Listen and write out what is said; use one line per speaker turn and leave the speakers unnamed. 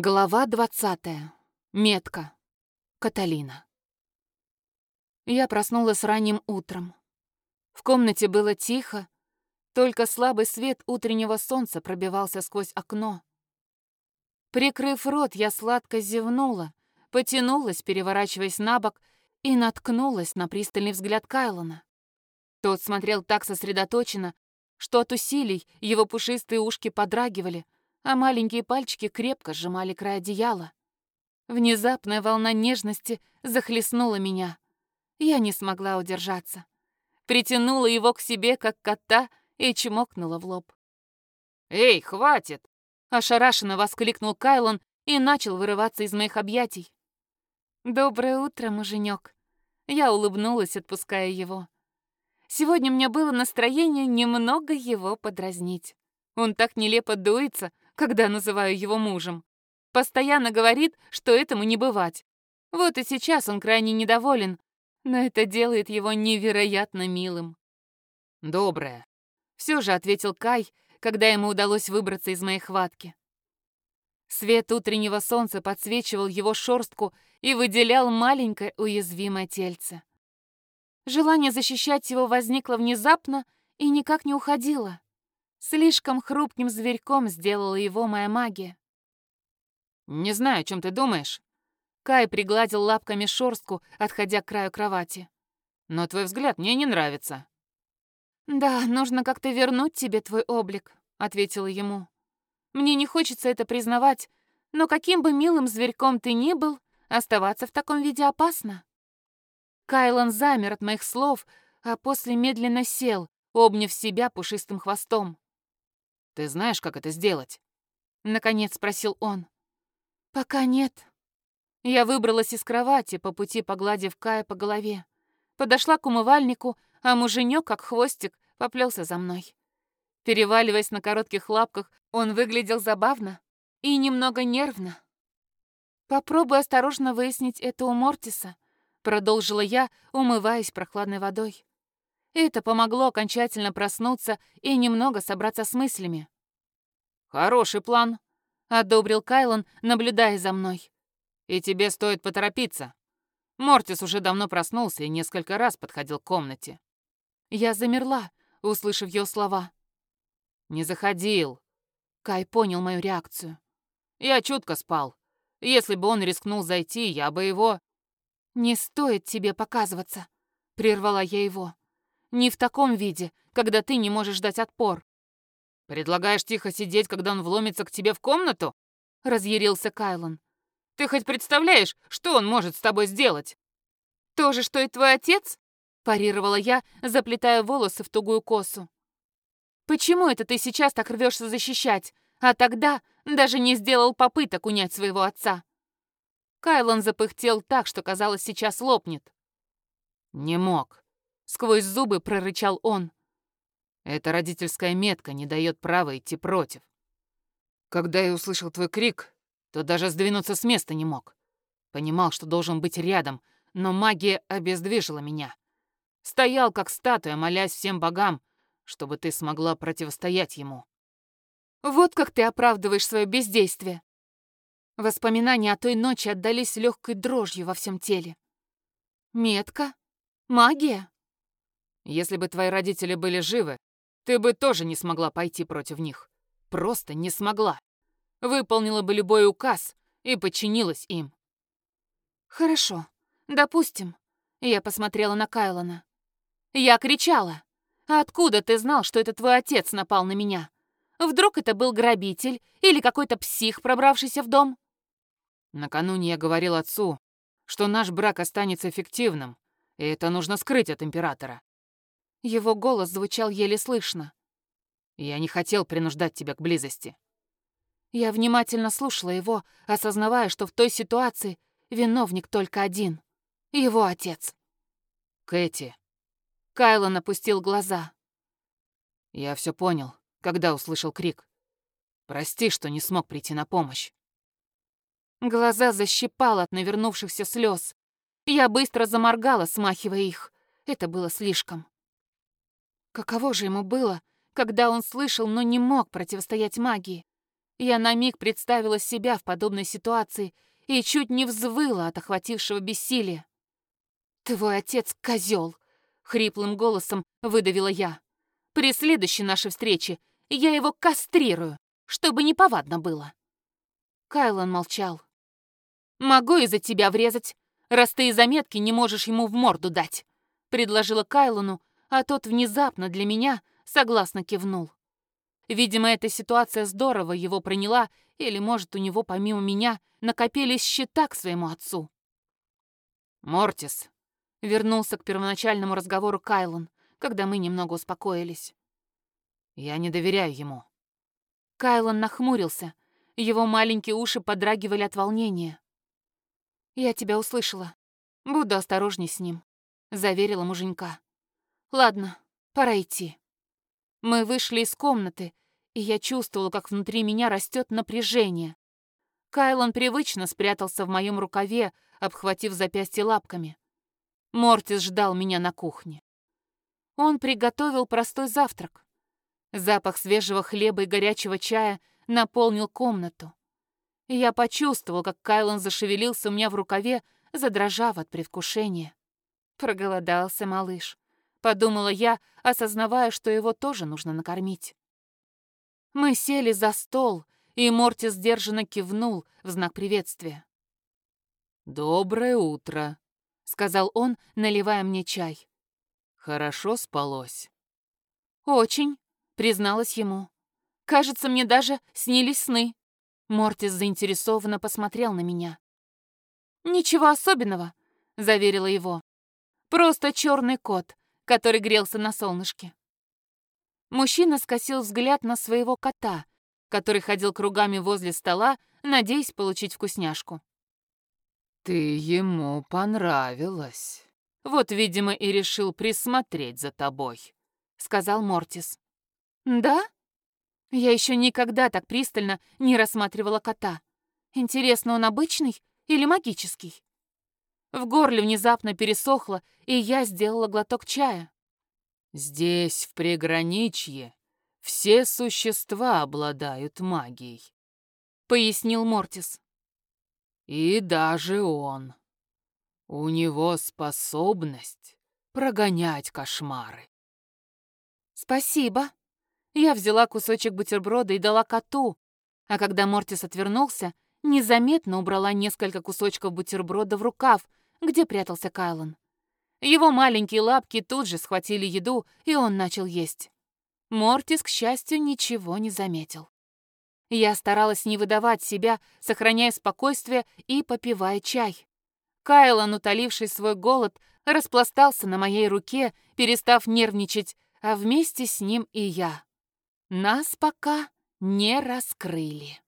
Глава двадцатая. Метка. Каталина. Я проснулась ранним утром. В комнате было тихо, только слабый свет утреннего солнца пробивался сквозь окно. Прикрыв рот, я сладко зевнула, потянулась, переворачиваясь на бок, и наткнулась на пристальный взгляд Кайлона. Тот смотрел так сосредоточенно, что от усилий его пушистые ушки подрагивали — а маленькие пальчики крепко сжимали край одеяла. Внезапная волна нежности захлестнула меня. Я не смогла удержаться. Притянула его к себе, как кота, и чмокнула в лоб.
«Эй, хватит!»
— ошарашенно воскликнул Кайлон и начал вырываться из моих объятий. «Доброе утро, муженек!» Я улыбнулась, отпуская его. Сегодня мне было настроение немного его подразнить. Он так нелепо дуется, когда называю его мужем. Постоянно говорит, что этому не бывать. Вот и сейчас он крайне недоволен, но это делает его невероятно милым.
«Доброе», —
все же ответил Кай, когда ему удалось выбраться из моей хватки. Свет утреннего солнца подсвечивал его шорстку и выделял маленькое уязвимое тельце. Желание защищать его возникло внезапно и никак не уходило. Слишком хрупким зверьком сделала его моя магия.
«Не знаю, о чем ты думаешь».
Кай пригладил лапками шорстку, отходя к краю кровати.
«Но твой взгляд мне не нравится».
«Да, нужно как-то вернуть тебе твой облик», — ответила ему. «Мне не хочется это признавать, но каким бы милым зверьком ты ни был, оставаться в таком виде опасно». Кайлан замер от моих слов, а после медленно сел, обняв себя пушистым хвостом.
Ты знаешь, как это сделать?»
Наконец спросил он. «Пока нет». Я выбралась из кровати, по пути погладив Кая по голове. Подошла к умывальнику, а муженек, как хвостик, поплелся за мной. Переваливаясь на коротких лапках, он выглядел забавно и немного нервно. «Попробуй осторожно выяснить это у Мортиса», — продолжила я, умываясь прохладной водой. Это помогло окончательно проснуться и немного собраться с мыслями.
«Хороший план», —
одобрил Кайлон, наблюдая за мной.
«И тебе стоит поторопиться. Мортис уже давно проснулся и несколько раз подходил к комнате».
Я замерла, услышав его слова.
«Не заходил».
Кай понял мою реакцию.
«Я чутко спал. Если бы он рискнул зайти, я бы его...»
«Не стоит тебе показываться», — прервала я его. Не в таком виде, когда ты не можешь дать отпор.
Предлагаешь тихо сидеть, когда он вломится к тебе в комнату?
Разъярился Кайлон.
Ты хоть представляешь, что он может с тобой сделать?
То же, что и твой отец? Парировала я, заплетая волосы в тугую косу. Почему это ты сейчас так рвешься защищать, а тогда даже не сделал попыток унять своего отца? Кайлон запыхтел так, что казалось, сейчас лопнет.
Не мог.
Сквозь зубы прорычал он.
Эта родительская метка не дает права идти против. Когда я услышал твой крик, то даже сдвинуться с места не мог. Понимал, что должен быть рядом, но магия обездвижила меня. Стоял как статуя, молясь всем богам, чтобы ты смогла противостоять ему.
Вот как ты оправдываешь свое бездействие. Воспоминания о той ночи отдались легкой дрожью во всем теле. Метка? Магия?
Если бы твои родители были живы, ты бы тоже не смогла пойти против них. Просто не смогла. Выполнила бы любой указ и подчинилась им.
Хорошо, допустим. Я посмотрела на Кайлона. Я кричала. Откуда ты знал, что это твой отец напал на меня? Вдруг это был грабитель или какой-то псих, пробравшийся в дом?
Накануне я говорил отцу, что наш брак останется эффективным, и это нужно скрыть от императора.
Его голос звучал еле слышно.
«Я не хотел принуждать тебя к близости».
Я внимательно слушала его, осознавая, что в той ситуации виновник только один — его отец.
«Кэти».
Кайло напустил глаза.
«Я все понял, когда услышал крик. Прости, что не смог прийти на помощь».
Глаза защипало от навернувшихся слез. Я быстро заморгала, смахивая их. Это было слишком. Каково же ему было, когда он слышал, но не мог противостоять магии? Я на миг представила себя в подобной ситуации и чуть не взвыла от охватившего бессилия. «Твой отец — козел!» — хриплым голосом выдавила я. «При следующей нашей встрече я его кастрирую, чтобы неповадно было». Кайлан молчал. «Могу из-за тебя врезать, раз ты и заметки не можешь ему в морду дать», — предложила Кайлану, а тот внезапно для меня согласно кивнул. Видимо, эта ситуация здорово его приняла, или, может, у него помимо меня накопились счета к своему отцу.
«Мортис», — вернулся к первоначальному разговору Кайлон, когда мы немного успокоились. «Я не доверяю ему».
Кайлон нахмурился, его маленькие уши подрагивали от волнения. «Я тебя услышала. Буду осторожней с ним», — заверила муженька. «Ладно, пора идти». Мы вышли из комнаты, и я чувствовала, как внутри меня растет напряжение. Кайлон привычно спрятался в моем рукаве, обхватив запястье лапками. Мортис ждал меня на кухне. Он приготовил простой завтрак. Запах свежего хлеба и горячего чая наполнил комнату. я почувствовал, как Кайлон зашевелился у меня в рукаве, задрожав от предвкушения. Проголодался малыш подумала я, осознавая, что его тоже нужно накормить. Мы сели за стол, и Морти сдержанно кивнул в знак приветствия.
«Доброе утро», — сказал он, наливая мне чай. «Хорошо спалось?»
«Очень», — призналась ему. «Кажется, мне даже снились сны». Мортис заинтересованно посмотрел на меня. «Ничего особенного», — заверила его. «Просто черный кот, который грелся на солнышке. Мужчина скосил взгляд на своего кота, который ходил кругами возле стола, надеясь получить вкусняшку.
«Ты ему понравилась. Вот, видимо, и решил присмотреть за тобой», — сказал Мортис.
«Да? Я еще никогда так пристально не рассматривала кота. Интересно, он обычный или магический?» В горле внезапно пересохло, и я сделала глоток чая.
«Здесь, в приграничье, все существа обладают магией», — пояснил Мортис. «И даже он. У него способность прогонять кошмары».
«Спасибо». Я взяла кусочек бутерброда и дала коту, а когда Мортис отвернулся, незаметно убрала несколько кусочков бутерброда в рукав, где прятался Кайлон. Его маленькие лапки тут же схватили еду, и он начал есть. Мортис, к счастью, ничего не заметил. Я старалась не выдавать себя, сохраняя спокойствие и попивая чай. Кайлон, утоливший свой голод, распластался на моей руке, перестав нервничать, а вместе с ним и я. Нас пока не раскрыли.